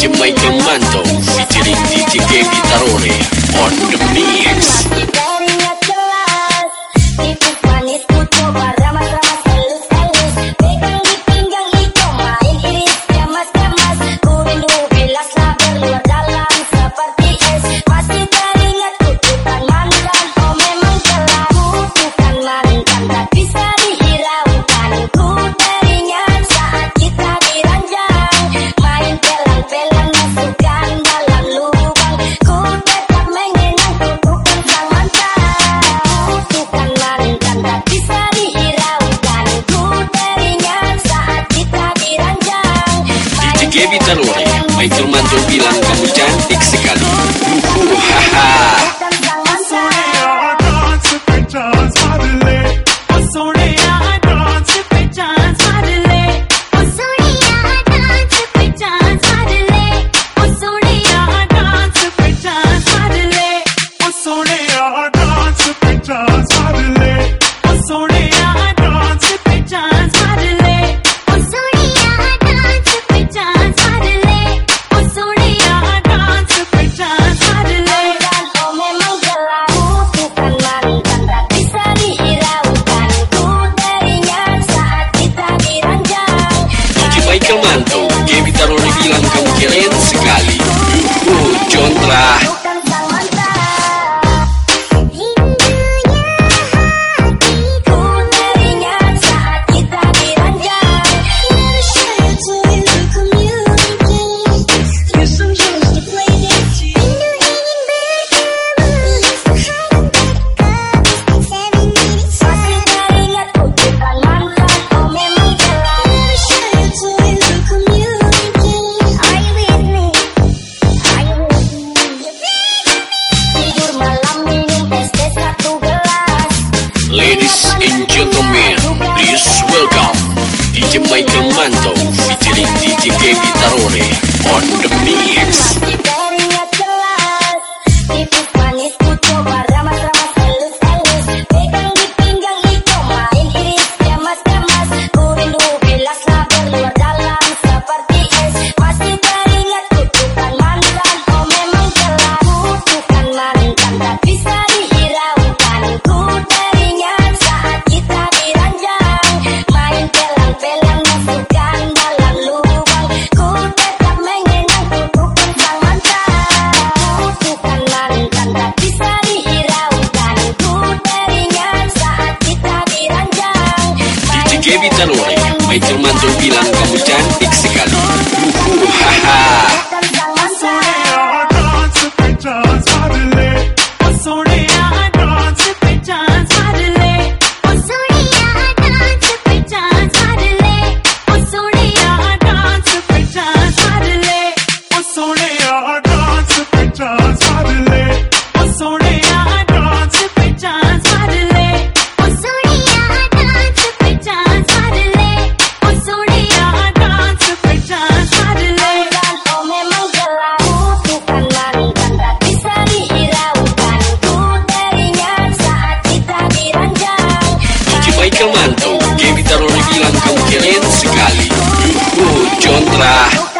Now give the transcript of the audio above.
DJ Mike Manto featuring DJ Gaby Tarore on the mix. Gaby Talore. Michael Manto bilang kamu cantik sekali. Hahaha DJ Michael Mando featuring DJ Gaby Tarore on the mix. Baby Lore. Main Mantul bilang kamu cantik sekali. Uhuh, haha. Jamanto Kayak ditaruh dibilang kamu keren sekali. Yuhu, Contrah